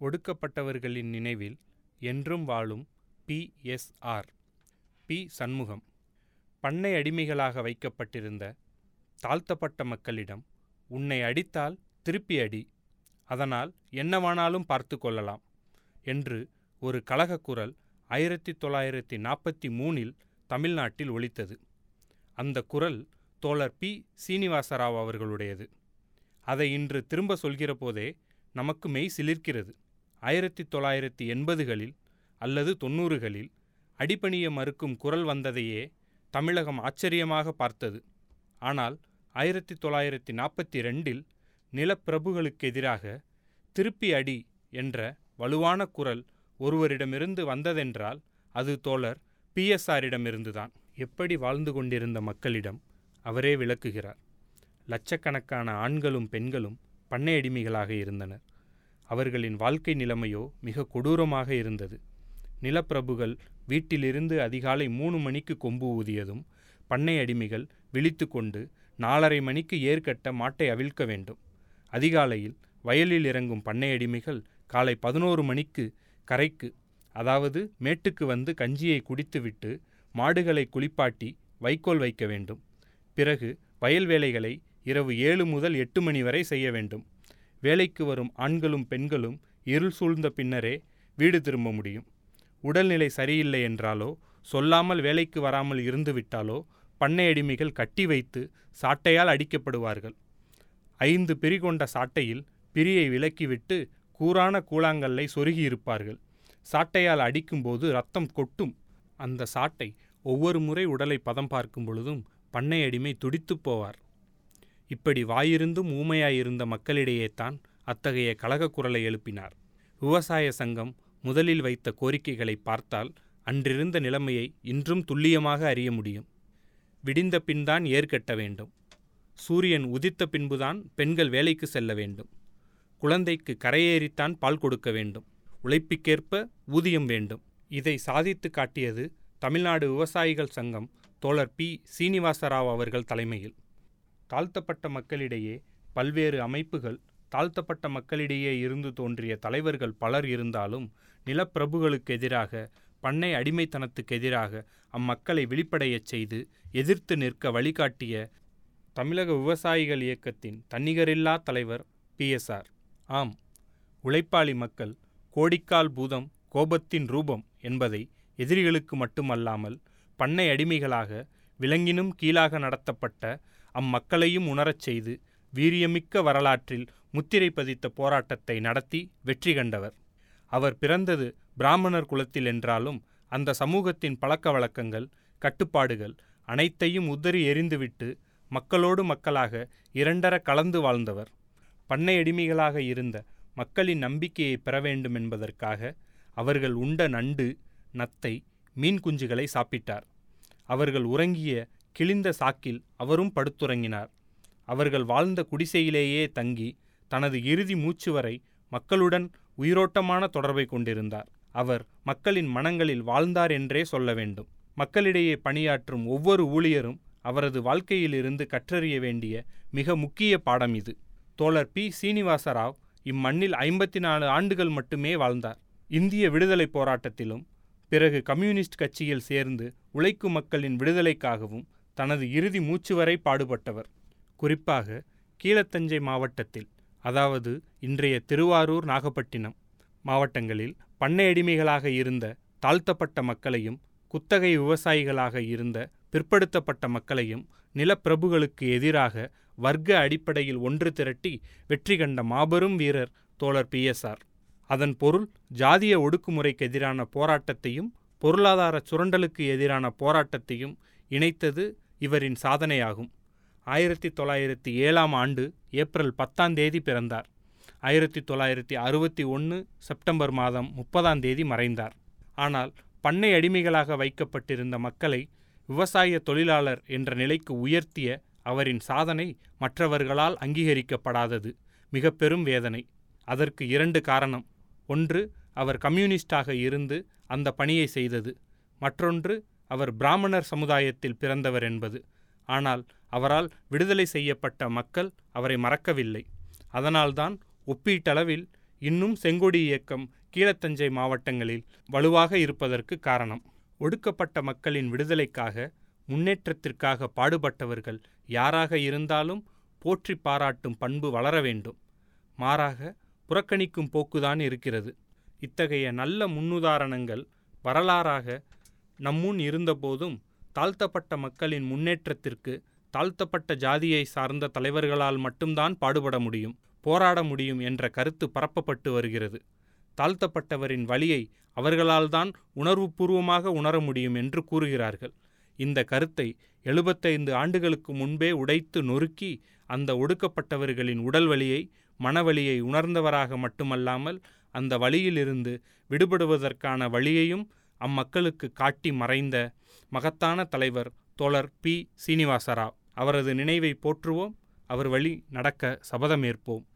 ஒடுக்கப்பட்டவர்களின் நினைவில் என்றும் வாழும் பிஎஸ்ஆர் பி. சண்முகம். பண்ணை அடிமைகளாக வைக்கப்பட்டிருந்த தாழ்த்தப்பட்ட மக்களிடம் உன்னை அடித்தால் திருப்பி அடி. அதனால் என்னவானாலும் பார்த்து கொள்ளலாம் என்று ஒரு கலகக் குரல் ஆயிரத்தி தொள்ளாயிரத்தி நாற்பத்தி மூணில் தமிழ்நாட்டில் ஒலித்தது. அந்த குரல் தோழர் பி. சீனிவாசராவ் அவர்களுடையது. அதை இன்று திரும்ப சொல்கிற போதே நமக்கு மெய் சிலிர்க்கிறது. ஆயிரத்தி தொள்ளாயிரத்தி எண்பதுகளில் அல்லது தொண்ணூறுகளில் அடிபணிய மறுக்கும் குரல் வந்ததையே தமிழகம் ஆச்சரியமாக பார்த்தது. ஆனால் ஆயிரத்தி தொள்ளாயிரத்தி நாற்பத்தி ரெண்டில் நிலப்பிரபுகளுக்கு எதிராக திருப்பி அடி என்ற வலுவான குரல் ஒருவரிடமிருந்து வந்ததென்றால் அது தோழர் பிஎஸ்ஆரிடமிருந்துதான் எப்படி வாழ்ந்து கொண்டிருந்த மக்களிடம் அவரே விளக்குகிறார். லட்சக்கணக்கான ஆண்களும் பெண்களும் பண்ணையடிமைகளாக இருந்தனர். அவர்களின் வாழ்க்கை நிலைமையோ மிக கொடூரமாக இருந்தது. நிலப்பிரபுகள் வீட்டிலிருந்து அதிகாலை மூணு மணிக்கு கொம்பு ஊதியதும் பண்ணை அடிமைகள் விழித்து கொண்டு நாலரை மணிக்கு ஏற்கட்ட மாட்டை அவிழ்க்க வேண்டும். அதிகாலையில் வயலில் இறங்கும் பண்ணை அடிமைகள் காலை பதினோரு மணிக்கு கரைக்கு அதாவது மேட்டுக்கு வந்து கஞ்சியை குடித்துவிட்டு மாடுகளை குளிப்பாட்டி வைக்கோல் வைக்க வேண்டும். பிறகு வயல் வேலைகளை இரவு ஏழு முதல் எட்டு மணி வரை செய்ய வேண்டும். வேலைக்கு வரும் ஆண்களும் பெண்களும் இருள் சூழ்ந்த பின்னரே வீடு திரும்ப முடியும். உடல்நிலை சரியில்லை என்றாலோ சொல்லாமல் வேலைக்கு வராமல் இருந்துவிட்டாலோ பண்ணை அடிமைகள் கட்டி வைத்து சாட்டையால் அடிக்கப்படுவார்கள். ஐந்து பிரி கொண்ட சாட்டையில் பிரியை விலக்கிவிட்டு கூரான கூழாங்கல்லை சொருகியிருப்பார்கள் சாட்டையால் அடிக்கும்போது ரத்தம் கொட்டும். அந்த சாட்டை ஒவ்வொரு முறை உடலை பதம் பார்க்கும் பொழுதும் பண்ணை அடிமை துடித்துப் போவார். இப்படி வாயிருந்தும் ஊமையாயிருந்த மக்களிடையேத்தான் அத்தகைய கலகக் குரலை எழுப்பினார். விவசாய சங்கம் முதலில் வைத்த கோரிக்கைகளை பார்த்தால் அன்றிருந்த நிலைமையை இன்றும் துல்லியமாக அறிய முடியும். விடிந்த பின்தான் ஏற்கட்ட வேண்டும். சூரியன் உதித்த பின்புதான் பெண்கள் வேலைக்கு செல்ல வேண்டும். குழந்தைக்கு கரையேறித்தான் பால் கொடுக்க வேண்டும். உழைப்பிற்கேற்ப ஊதியம் வேண்டும். இதை சாதித்து காட்டியது தமிழ்நாடு விவசாயிகள் சங்கம் தோழர் பி. சீனிவாசராவ் அவர்கள் தலைமையில். தாழ்த்தப்பட்ட மக்களிடையே பல்வேறு அமைப்புகள் தாழ்த்தப்பட்ட மக்களிடையே இருந்து தோன்றிய தலைவர்கள் பலர் இருந்தாலும் நிலப்பிரபுகளுக்கு எதிராக பண்ணை அடிமைத்தனத்துக்கு எதிராக அம்மக்களை விழிப்படையச் செய்து எதிர்த்து நிற்க வழிகாட்டிய தமிழக விவசாயிகள் இயக்கத்தின் தன்னிகரில்லா தலைவர் பிஎஸ்ஆர் ஆம் உழைப்பாளி மக்கள் கோடிக்கால் பூதம் கோபத்தின் ரூபம் என்பதை எதிரிகளுக்கு மட்டுமல்லாமல் பண்ணை அடிமைகளாக விலங்கினும் கீழாக நடத்தப்பட்ட அம்மக்களையும் உணரச் செய்து வீரியமிக்க வரலாற்றில் முத்திரை பதித்த போராட்டத்தை நடத்தி வெற்றி கண்டவர். அவர் பிறந்தது பிராமணர் குலத்தில் என்றாலும் அந்த சமூகத்தின் பழக்க வழக்கங்கள் கட்டுப்பாடுகள் அனைத்தையும் உதறி எறிந்துவிட்டு மக்களோடு மக்களாக இரண்டர கலந்து வாழ்ந்தவர். பண்ணை அடிமைகளாக இருந்த மக்களின் நம்பிக்கையை பெற வேண்டும் என்பதற்காக அவர்கள் உண்ட நண்டு நத்தை மீன் குஞ்சுகளை சாப்பிட்டார். அவர்கள் உறங்கிய கிழிந்த சாக்கில் அவரும் படுத்துறங்கினார். அவர்கள் வாழ்ந்த குடிசையிலேயே தங்கி தனது இறுதி மூச்சு வரை மக்களுடன் உயிரோட்டமான தொடர்பை கொண்டிருந்தார். அவர் மக்களின் மனங்களில் வாழ்ந்தார் என்றே சொல்ல வேண்டும். மக்களிடையே பணியாற்றும் ஒவ்வொரு ஊழியரும் அவரது வாழ்க்கையிலிருந்து கற்றறிய வேண்டிய மிக முக்கிய பாடம் இது. தோழர் பி. சீனிவாசராவ் இம்மண்ணில் ஐம்பத்தி நாலு ஆண்டுகள் மட்டுமே வாழ்ந்தார். இந்திய விடுதலை போராட்டத்திலும் பிறகு கம்யூனிஸ்ட் கட்சியில் சேர்ந்து உழைக்கும் மக்களின் விடுதலைக்காகவும் தனது இறுதி மூச்சு வரை பாடுபட்டவர். குறிப்பாக கீழத்தஞ்சை மாவட்டத்தில் அதாவது இன்றைய திருவாரூர் நாகப்பட்டினம் மாவட்டங்களில் பண்ணை அடிமைகளாக இருந்த தாழ்த்தப்பட்ட மக்களையும் குத்தகை விவசாயிகளாக இருந்த பிற்படுத்தப்பட்ட மக்களையும் நிலப்பிரபுகளுக்கு எதிராக வர்க்க அடிப்படையில் ஒன்று திரட்டி வெற்றி கண்ட மாபெரும் வீரர் தோழர் பிஎஸ்ஆர் அதன் பொருள் ஜாதிய ஒடுக்குமுறைக்கு எதிரான போராட்டத்தையும் பொருளாதார சுரண்டலுக்கு எதிரான போராட்டத்தையும் இணைத்தது இவரின் சாதனையாகும். ஆயிரத்தி தொள்ளாயிரத்தி ஏழாம் ஆண்டு ஏப்ரல் பத்தாம் தேதி பிறந்தார். ஆயிரத்தி தொள்ளாயிரத்தி அறுபத்தி ஒன்று செப்டம்பர் மாதம் முப்பதாம் தேதி மறைந்தார். ஆனால் பண்ணை அடிமைகளாக வைக்கப்பட்டிருந்த மக்களை விவசாய தொழிலாளர் என்ற நிலைக்கு உயர்த்திய அவரின் சாதனை மற்றவர்களால் அங்கீகரிக்கப்படாதது. மிக பெரும் வேதனை. அதற்கு இரண்டு காரணம். ஒன்று அவர் கம்யூனிஸ்டாக இருந்து அந்த பணியை செய்தது. மற்றொன்று அவர் பிராமணர் சமுதாயத்தில் பிறந்தவர் என்பது. ஆனால் அவரால் விடுதலை செய்யப்பட்ட மக்கள் அவரை மறக்கவில்லை. அதனால்தான் ஒப்பீட்டளவில் இன்னும் செங்கொடி இயக்கம் கீழத்தஞ்சை மாவட்டங்களில் வலுவாக இருப்பதற்கு காரணம். ஒடுக்கப்பட்ட மக்களின் விடுதலைக்காக முன்னேற்றத்திற்காக பாடுபட்டவர்கள் யாராக இருந்தாலும் போற்றி பாராட்டும் பண்பு வளர வேண்டும். மாறாக புறக்கணிக்கும் போக்குதான் இருக்கிறது. இத்தகைய நல்ல முன்னுதாரணங்கள் வரலாறாக நம்முன் இருந்தபோதும் தாழ்த்தப்பட்ட மக்களின் முன்னேற்றத்திற்கு தாழ்த்தப்பட்ட ஜாதியை சார்ந்த தலைவர்களால் மட்டும்தான் பாடுபட முடியும் போராட முடியும் என்ற கருத்து பரப்பப்பட்டு வருகிறது. தாழ்த்தப்பட்டவரின் வழியை அவர்களால்தான் உணர்வுபூர்வமாக உணர முடியும் என்று கூறுகிறார்கள். இந்த கருத்தை எழுபத்தைந்து ஆண்டுகளுக்கு முன்பே உடைத்து நொறுக்கி அந்த ஒடுக்கப்பட்டவர்களின் உடல் வலியை மனவழியை உணர்ந்தவராக மட்டுமல்லாமல் அந்த வழியிலிருந்து விடுபடுவதற்கான வழியையும் அம்மக்களுக்கு காட்டி மறைந்த மகத்தான தலைவர் தோழர் பி. சீனிவாசராவ். அவரது நினைவை போற்றுவோம். அவர் வழி நடக்க சபதமேற்போம்.